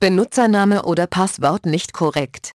Benutzername oder Passwort nicht korrekt.